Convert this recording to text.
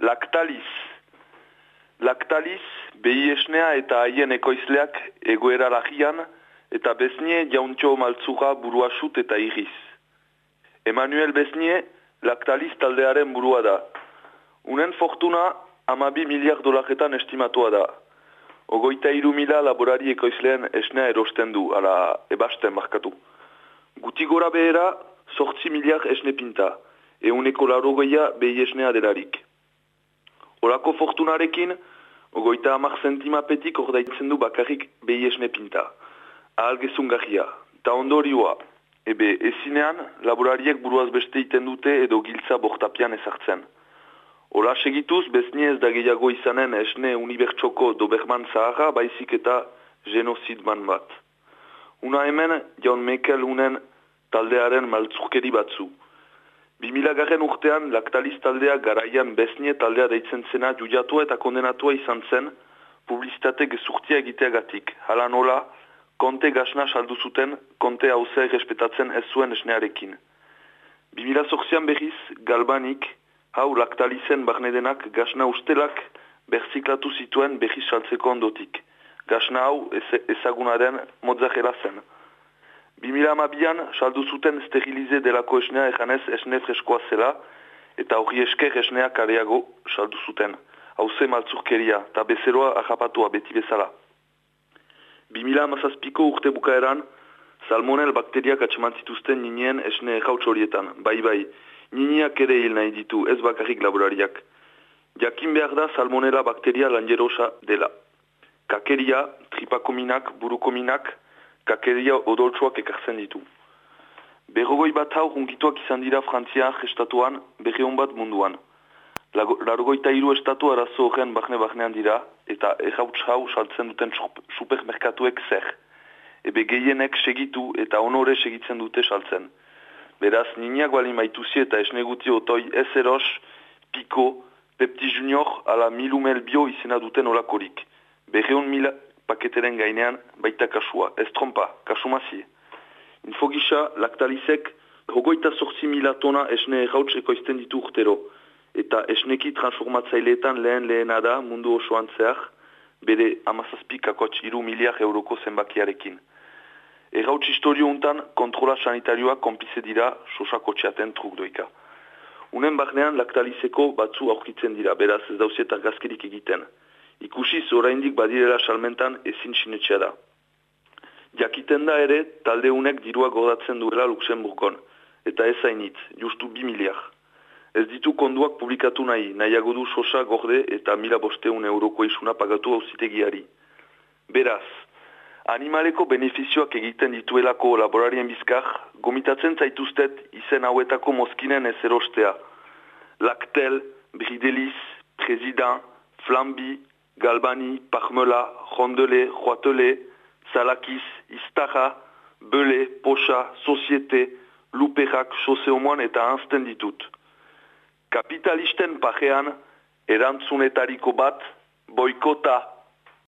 Lactalis. Lactalis, behi esnea eta haien ekoizleak egoera lagian, eta beznie jauntxo maltzuga burua sut eta iriz. Emanuel Beznie, Lactalis taldearen burua da. Unen fortuna amabi miliard dolaretan estimatua da. Ogoita iru laborari ekoizleen esnea erosten du, ala ebasten markatu. Guti gora behera, sortzi miliard esne pinta, euneko larogoia behi esnea delarik. Olako fortunarekin, ogoita amak zentimapetik ordaitzen du bakarrik behi esne pinta. Ahal gezun Ta ondorioa, ebe ezinean, laborariek buruaz beste iten dute edo giltza bortapian ezartzen. Ola segituz, bezni ez da gehiago izanen esne unibertsoko doberman zaharra baizik eta genozidman bat. Una hemen, jaun mekel unen taldearen maltzurkeri batzu. 2000 garren urtean, laktaliz taldea garaian beznie taldea deitzen zena judiatua eta kondenatua izan zen publizitate gezurtia egiteagatik. Hala nola, konte gasna saldu zuten, konte hauzea respetatzen ez zuen esnearekin. 2000 zorzian berriz, galbanik, hau laktalizen barnedenak gasna ustelak berziklatu zituen berriz saltzeko ondotik. Gasna hau ezagunaren mozzajela zen. 2008an saldu zuten sterilize delako esnea eganez esne freskoa zela eta hori esker esnea kareago saldu zuten. Hau ze maltzurkeria eta bezeroa ahapatua beti bezala. 2008ko urte bukaeran salmonel bakteriak atxeman zituzten ninien esne jautz horietan. Bai bai, niniak ere hil nahi ditu ez bakarrik laborariak. Jakin behar da salmonela bakteria lanjerosa dela. Kakeria, tripakominak, burukominak, kakeria odoltsuak ekartzen ditu. Berrogoi bat hau hunkituak izan dira Frantzia estatuan berreon bat munduan. Largoita hiru estatu arazo horren bahne-bahnean dira eta errautz hau saltzen duten supermerkatuek zer. Ebe gehienek segitu eta honore segitzen dute saltzen. Beraz, niniak bali maituzi eta esneguti otoi ez eros, piko, pepti junior ala milumel bio izena duten olakorik. Berreon mila paketeren gainean baita kasua, ez trompa, kasumazie. Infogisa, laktalizek, hogoita sortzi mila tona esne errautz ekoizten ditu urtero, eta esneki transformatzaileetan lehen lehena da mundu osoan zehar, bere amazazpik akotx iru miliar euroko zenbakiarekin. Errautz historio untan kontrola sanitarioa konpize dira sosako txaten truk doika. Unen barnean laktalizeko batzu aurkitzen dira, beraz ez dauzietar gazkerik egiten ikusiz oraindik badirela salmentan ezin sinetxea da. Jakiten da ere talde unek dirua godatzen duela Luxemburgon, eta ez hainitz, justu bi miliar. Ez ditu konduak publikatu nahi, nahiago du sosa gorde eta mila bosteun euroko isuna pagatu hauzitegiari. Beraz, animaleko beneficioak egiten dituelako laborarien bizkar, gomitatzen zaituztet izen hauetako mozkinen ez erostea. Lactel, Bridelis, President, Flambi, Galbani, Parmela, Rondele, Joatele, Salakiz, Iztaja, Bele, Poxa, Soziete, Luperak, Soseomoan eta Anzten ditut. Kapitalisten pajean, erantzunetariko bat, boikota